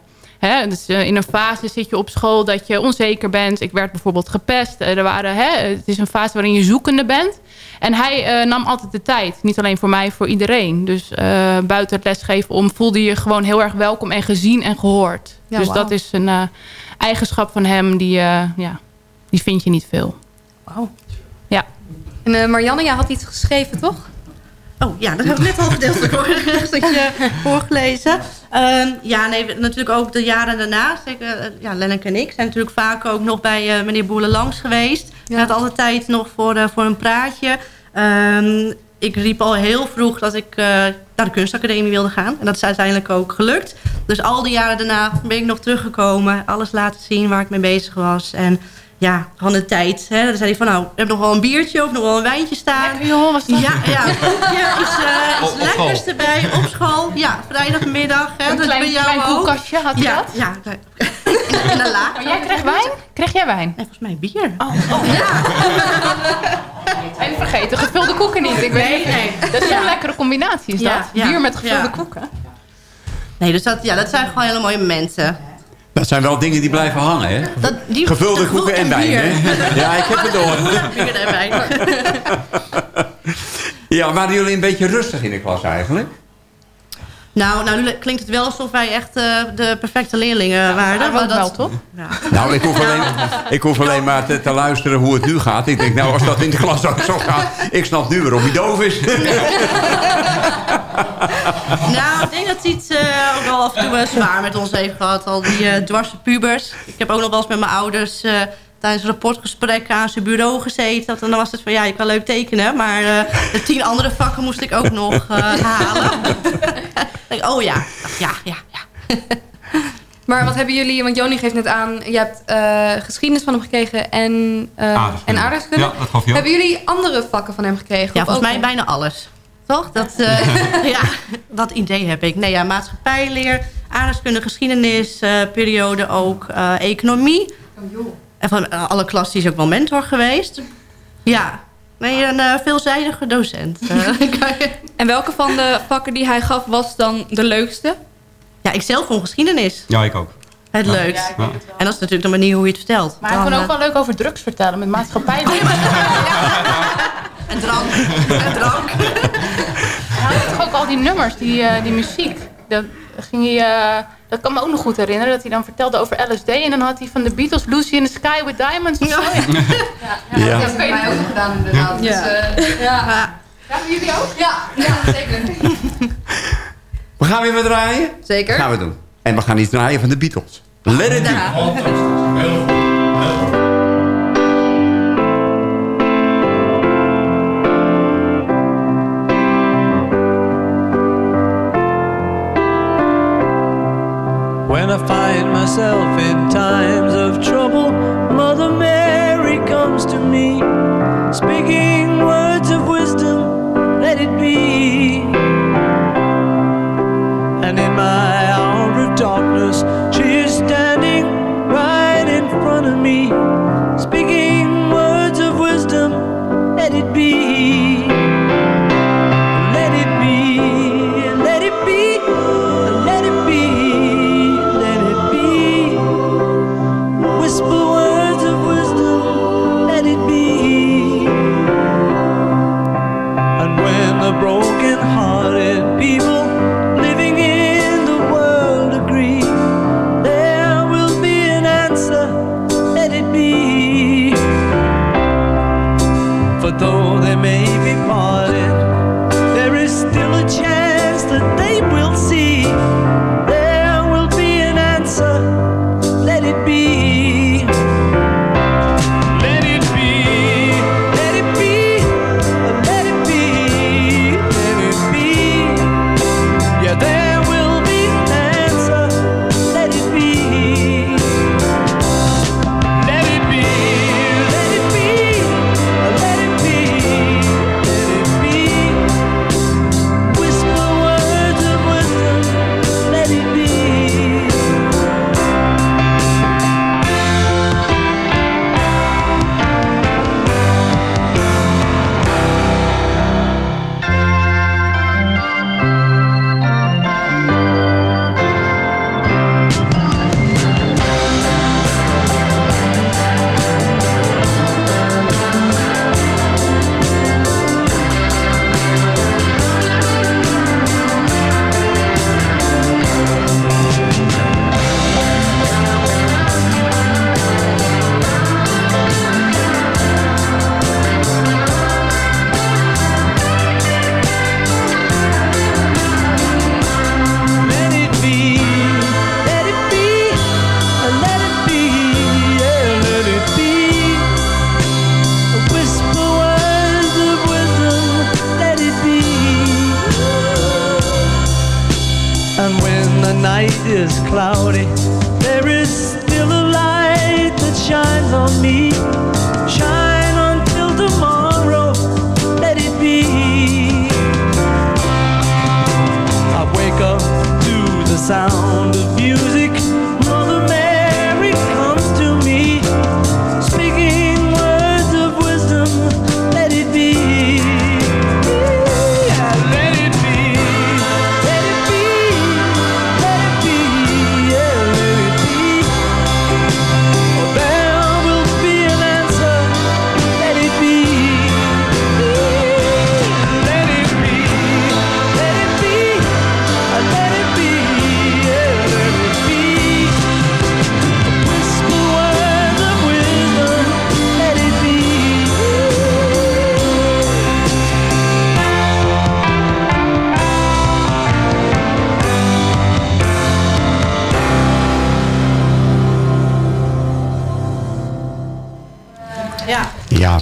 Dus in een fase zit je op school dat je onzeker bent. Ik werd bijvoorbeeld gepest. Er waren, het is een fase waarin je zoekende bent. En hij eh, nam altijd de tijd. Niet alleen voor mij, voor iedereen. Dus eh, buiten het lesgeven om voelde je gewoon heel erg welkom en gezien en gehoord. Ja, dus dat is een eh, eigenschap van hem die, ja, die vind je niet veel. Wauw. Ja. En Marianne, jij had iets geschreven, toch? Oh ja, dat heb ik net al gedeeltelijk hoor- een stukje voorgelezen. Ehm, ja, nee, natuurlijk ook de jaren daarna. Zeker, eh, ja, Lenneke en ik zijn natuurlijk vaak ook nog bij eh, meneer Boele langs geweest. Hij had altijd tijd nog voor, eh, voor een praatje. Ehm, ik riep al heel vroeg dat ik naar de kunstacademie wilde gaan. En dat is uiteindelijk ook gelukt. Dus al die jaren daarna ben ik nog teruggekomen. Alles laten zien waar ik mee bezig was. En ja, van de tijd. Hè. Dan zei hij van, nou, heb nog wel een biertje of nog wel een wijntje staan. joh, was dat? Ja, ja. ja iets, eh, iets lekkers school. erbij op school. Ja, vrijdagmiddag. Hè, Een dat klein- bij jou klein koelkastje, had hij ja, dat? Ja, en laag. Maar jij kreeg wijn? Kreeg jij wijn? Nee, volgens mij bier. Oh, En vergeten, gevulde koeken niet. Ik weet Nee, niet. nee. Dat is Ja. een lekkere combinatie, is Ja, dat? ja. Bier met gevulde Ja. koeken. Nee, dus dat, ja, dat zijn gewoon hele mooie mensen. Dat zijn wel dingen die blijven hangen, hè? Dat, die, Gevulde koeken en wijn, hè? Ja, ik heb het door. Bier en wijn. Ja, waren jullie een beetje rustig in de klas eigenlijk? Nou, nou, nu klinkt het wel alsof wij echt eh, de perfecte leerlingen waren. maar dat, wel, toch? Ja. Nou, ik hoef alleen, ik hoef alleen maar te, te luisteren hoe het nu gaat. Ik denk, nou, als dat in de klas ook zo gaat... Ik snap nu waarom hij doof is. Nou, ik denk dat hij het eh, ook wel af en toe eh, zwaar met ons heeft gehad. Al die eh dwarse pubers. Ik heb ook nog wel eens met mijn ouders eh, tijdens rapportgesprekken aan zijn bureau gezeten. En dan was het van, ja, je kan leuk tekenen. Maar eh, de tien andere vakken moest ik ook nog eh, halen. Ik denk, oh ja, ja, ja, ja. Maar wat hebben jullie, want Joni geeft net aan, je hebt eh, geschiedenis van hem gekregen en, eh Aardrijkskunde. en aardrijkskunde. Ja, dat gaf. Hebben jullie andere vakken van hem gekregen? Ja, volgens mij bijna alles. Toch? Dat, eh, ja, dat idee heb ik. Nee, ja, maatschappijleer, aardrijkskunde, geschiedenis, eh, periode ook eh, economie. En van alle klassen is ook wel mentor geweest. Ja, nee, een eh, veelzijdige docent. En welke van de vakken die hij gaf was dan de leukste? ja, ik zelf vond geschiedenis Ja, ik ook. het Ja. leukst. Ja. En dat is natuurlijk de manier hoe je het vertelt. Maar hij kon Dan, ook wel leuk over drugs vertellen met maatschappij. En drank. En drank. Hij had toch ook al die nummers, die, eh, die muziek. Dat, ging hij, eh, dat kan me ook nog goed herinneren. Dat hij dan vertelde over LSD. En dan had hij van de Beatles Lucy in the Sky with Diamonds. Ja. Ja, Ja. Dat heb ik mij ook nog gedaan inderdaad. Dus, Ja. eh, ja. Ja, jullie ook? Ja, ja zeker. We gaan weer wat draaien? Zeker. Gaan we doen. En we gaan iets draaien van de Beatles. Let it do. When I find myself in times of trouble, Mother Mary comes to me, speaking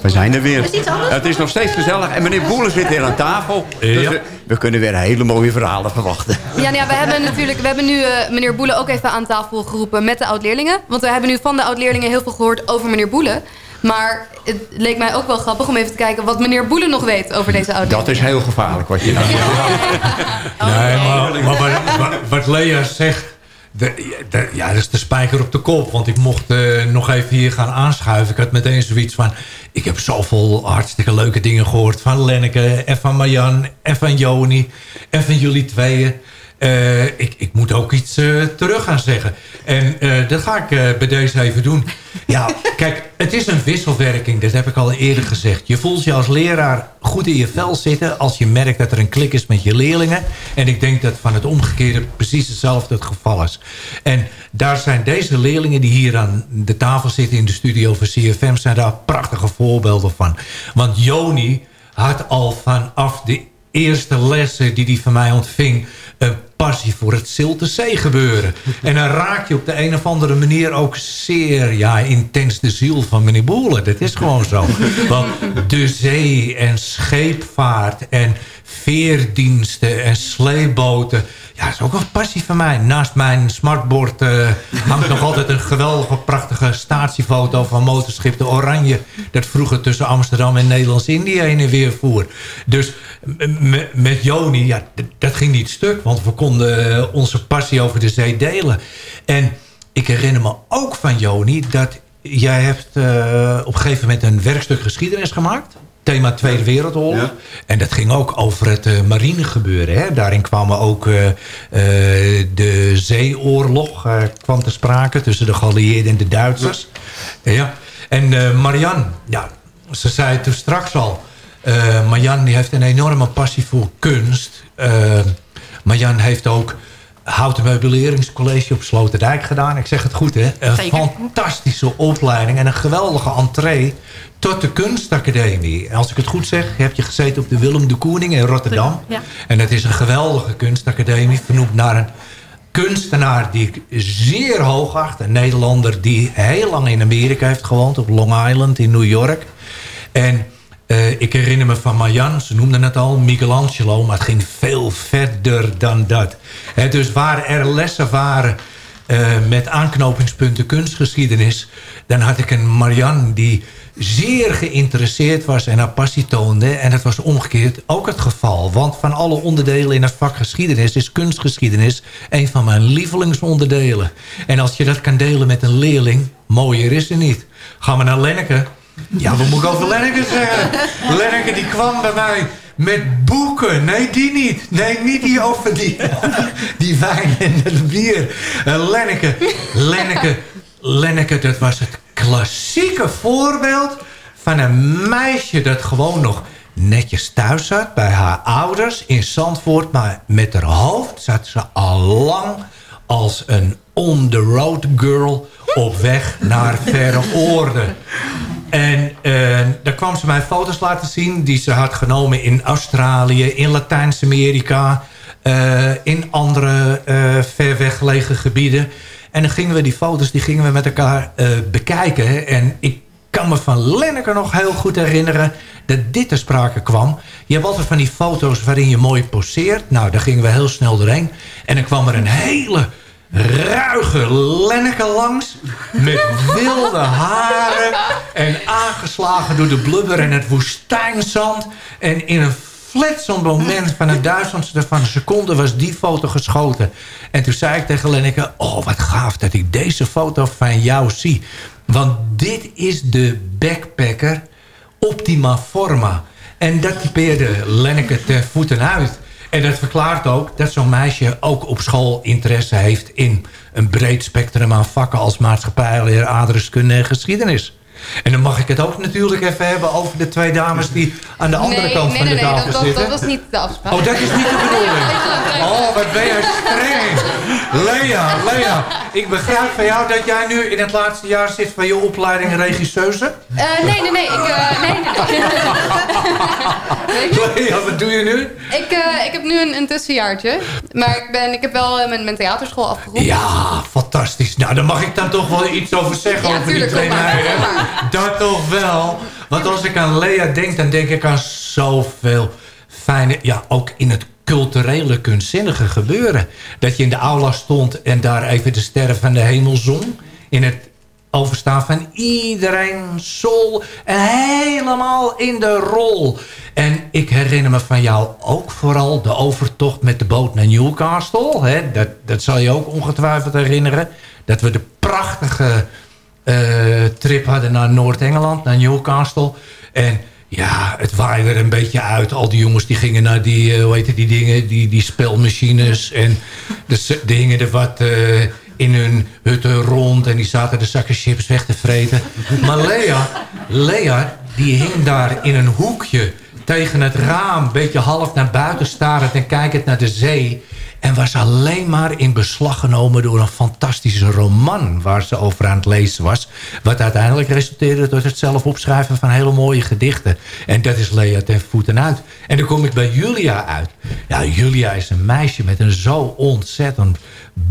we zijn er weer. Is iets anders? Het is nog steeds gezellig. En meneer Boelen zit weer aan tafel. Dus we, we kunnen weer hele mooie verhalen verwachten. Ja, nou ja, we hebben natuurlijk, we hebben nu eh, meneer Boelen ook even aan tafel geroepen met de oud-leerlingen. Want we hebben nu van de oud-leerlingen heel veel gehoord over meneer Boelen. Maar het leek mij ook wel grappig om even te kijken wat meneer Boelen nog weet over deze oud Dat is heel gevaarlijk wat je nou Nee, maar, maar wat Lea zegt... de, ja, dat is de spijker op de kop. Want ik mocht eh, nog even hier gaan aanschuiven. Ik had meteen zoiets van... Ik heb zoveel hartstikke leuke dingen gehoord. Van Lenneke en van Marjan en van Joni. En van jullie tweeën. Eh, ik, ik moet ook iets eh, terug gaan zeggen. En eh, dat ga ik bij deze even doen. Ja, kijk, het is een wisselwerking. Dat heb ik al eerder gezegd. Je voelt je als leraar goed in je vel zitten... als je merkt dat er een klik is met je leerlingen. En ik denk dat van het omgekeerde precies hetzelfde het geval is. En daar zijn deze leerlingen die hier aan de tafel zitten... in de studio van CFM... zijn daar prachtige voorbeelden van. Want Joni had al vanaf de eerste lessen die hij van mij ontving... passie voor het Zilte Zee gebeuren. En dan raak je op de een of andere manier ook zeer ja, intens de ziel van meneer Boelen. Dat is gewoon zo. Want de zee en scheepvaart en veerdiensten en sleeboten... Ja, dat is ook een passie van mij. Naast mijn smartboard eh, hangt nog altijd een geweldige, prachtige statiefoto van motorschip de Oranje. Dat vroeger tussen Amsterdam en Nederlands-Indië heen en weer voer. Dus met Joni, ja, dat ging niet stuk. Want we konden eh, onze passie over de zee delen. En ik herinner me ook van Joni dat jij hebt eh, op een gegeven moment een werkstuk geschiedenis gemaakt. Thema Tweede Wereldoorlog. En dat ging ook over het eh, marinegebeuren. Hè? Daarin kwamen ook de zeeoorlog kwam te sprake tussen de geallieerden en de Duitsers. Ja. En Marianne, ja, ze zei het toen straks al. Marianne die heeft een enorme passie voor kunst. Eh Marianne heeft ook houten meubeleringscollege op Sloterdijk gedaan. Ik zeg het goed, hè? Een Zeker. fantastische opleiding en een geweldige entree tot de kunstacademie. En als ik het goed zeg, heb je gezeten op de Willem de Koning in Rotterdam. Ja. En het is een geweldige kunstacademie, vernoemd naar een kunstenaar die ik zeer hoog acht. Een Nederlander die heel lang in Amerika heeft gewoond, op Long Island in New York. En eh, ik herinner me van Marjan, ze noemden het al, Michelangelo... maar het ging veel verder dan dat. Dus waar er lessen waren eh, met aanknopingspunten kunstgeschiedenis... dan had ik een Marianne die zeer geïnteresseerd was en haar passie toonde. En dat was omgekeerd ook het geval. Want van alle onderdelen in het vak geschiedenis... is kunstgeschiedenis een van mijn lievelingsonderdelen. En als je dat kan delen met een leerling, mooier is er niet. Gaan we naar Lenneke... Ja, wat moet ik over Lenneke zeggen? Lenneke die kwam bij mij met boeken. Nee, die niet. Nee, niet die over die, die wijn en het bier. Eh, Lenneke, Lenneke, Lenneke, dat was het klassieke voorbeeld van een meisje dat gewoon nog netjes thuis zat bij haar ouders in Zandvoort. Maar met haar hoofd zat ze al lang als een on-the-road girl op weg naar verre oorden. En eh, daar kwam ze mij foto's laten zien die ze had genomen in Australië, in Latijns-Amerika, eh, in andere eh, ver weggelegen gebieden. En dan gingen we die foto's die gingen we met elkaar bekijken. En ik kan me van Lenneke nog heel goed herinneren dat dit ter sprake kwam. Je hebt altijd van die foto's waarin je mooi poseert. Nou, daar gingen we heel snel doorheen. En dan kwam er een hele ruige Lenneke langs. Met wilde haren. En aangeslagen door de blubber en het woestijnzand. En in een flitsend moment van een duizendste van een seconde was die foto geschoten. En toen zei ik tegen Lenneke... Oh, wat gaaf dat ik deze foto van jou zie. Want dit is de backpacker optima forma. En dat typeerde Lenneke ten voeten uit. En dat verklaart ook dat zo'n meisje ook op school interesse heeft... in een breed spectrum aan vakken als maatschappijleer, aardrijkskunde en geschiedenis. En dan mag ik het ook natuurlijk even hebben over de twee dames... die aan de andere nee, kant nee, van nee, de nee, tafel dat, zitten. dat was niet de afspraak. Oh, dat is niet de bedoeling. Oh, wat ben jij streng. Lea, Lea, ik begrijp van jou dat jij nu in het laatste jaar zit van je opleiding regisseuse. Eh, nee, nee, nee. Ik, eh, nee, nee. Lea, wat doe je nu? Ik, eh, ik heb nu een, een tussenjaartje. Maar ik, ben, ik heb wel mijn, mijn theaterschool afgerond. Ja, fantastisch. Nou, daar mag ik dan toch wel iets over zeggen Ja, over tuurlijk, die twee meiden. Dat toch wel. Want als ik aan Lea denk, dan denk ik aan zoveel fijne... Ja, ook in het culturele, kunstzinnige gebeuren. Dat je in de aula stond en daar even de sterren van de hemel zong. In het overstaan van iedereen, sol. En helemaal in de rol. En ik herinner me van jou ook vooral de overtocht met de boot naar Newcastle. Hè? Dat, dat zal je ook ongetwijfeld herinneren. Dat we de prachtige trip hadden naar Noord-Engeland, naar Newcastle. En ja, het waaide er een beetje uit. Al die jongens die gingen naar die, eh, hoe heet het, die dingen, die, die spelmachines. En de, die hingen er wat eh, in hun hutten rond. En die zaten de zakken chips weg te vreten. Maar Lea, Lea, die hing daar in een hoekje tegen het raam. Een beetje half naar buiten starend en kijkend naar de zee. En was alleen maar in beslag genomen door een fantastische roman... waar ze over aan het lezen was. Wat uiteindelijk resulteerde tot het zelf opschrijven van hele mooie gedichten. En dat is Lea ten voeten uit. En dan kom ik bij Julia uit. Ja, Julia is een meisje met een zo ontzettend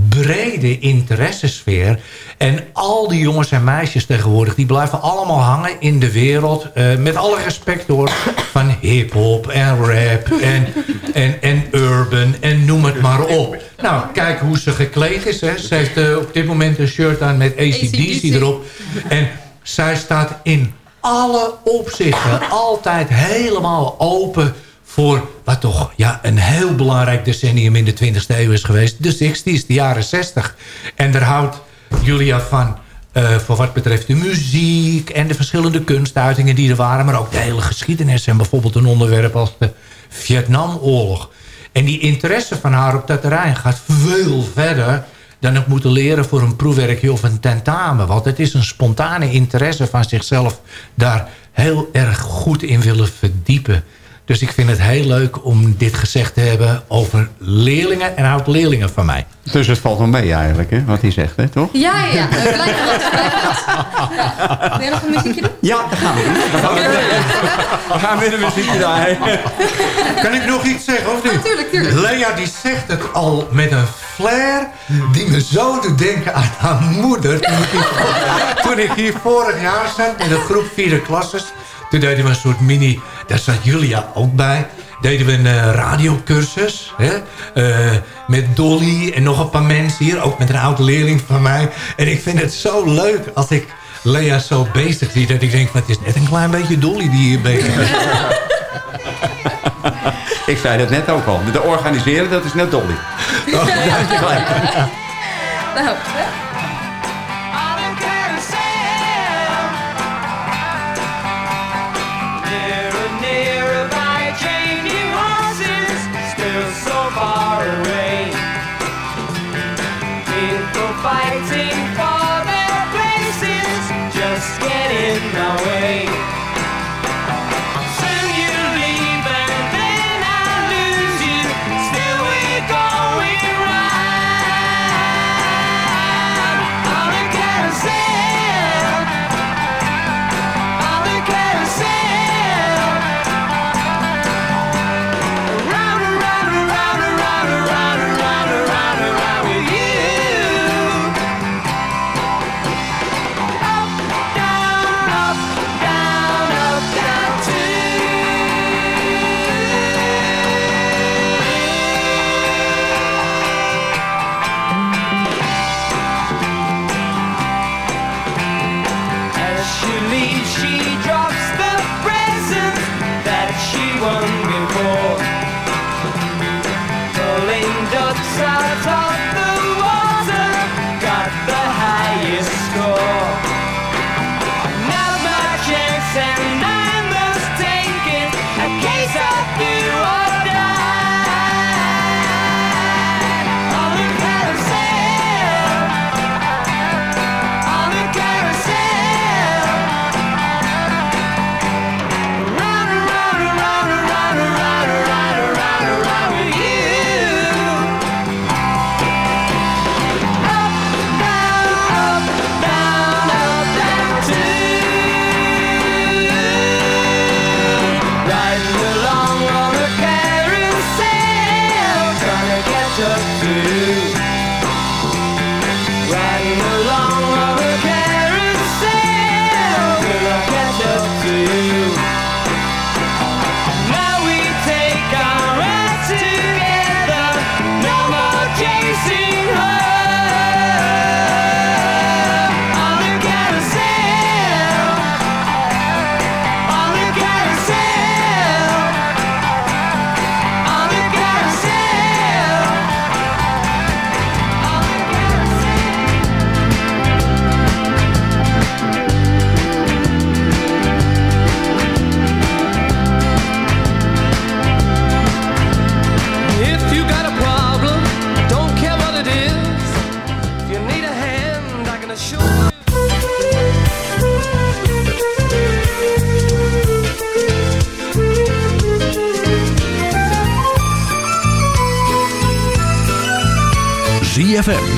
brede interessesfeer. En al die jongens en meisjes tegenwoordig... die blijven allemaal hangen in de wereld... eh, met alle respect hoor... van hiphop en rap en, en, en urban en noem het maar op. Nou, kijk hoe ze gekleed is. Hè. Ze heeft eh, op dit moment een shirt aan met AC/DC. erop. En zij staat in alle opzichten altijd helemaal open voor wat toch ja, een heel belangrijk decennium in de 20e eeuw is geweest. De 60s, de jaren 60. En daar houdt Julia van eh, voor wat betreft de muziek en de verschillende kunstuitingen die er waren. Maar ook de hele geschiedenis en bijvoorbeeld een onderwerp als de Vietnamoorlog. En die interesse van haar op dat terrein gaat veel verder dan ik moeten leren voor een proefwerkje of een tentamen. Want het is een spontane interesse van zichzelf daar heel erg goed in willen verdiepen. Dus ik vind het heel leuk om dit gezegd te hebben over leerlingen en oud-leerlingen van mij. Dus het valt wel mee eigenlijk, hè, wat hij zegt, hè, toch? Ja, ja, ja. Blijf vast, blijf vast. Wil je nog een muziekje doen? Ja, dat gaan we doen. Dan gaan we, we gaan weer een muziekje draaien. Kan ik nog iets zeggen, of niet? Natuurlijk, tuurlijk. Lea die zegt het al met een flair die me zo doet denken aan haar moeder. Toen ik hier, toen ik hier vorig jaar zat met een groep vierde klasses. Toen deden we een soort mini, daar zat Julia ook bij. Deden we een eh, radiocursus. Hè? eh, met Dolly en nog een paar mensen hier. Ook met een oude leerling van mij. En ik vind het zo leuk als ik Lea zo bezig zie. Dat ik denk, van, het is net een klein beetje Dolly die hier bezig is. Ik zei dat net ook al. De organiseren, dat is net Dolly. Nou,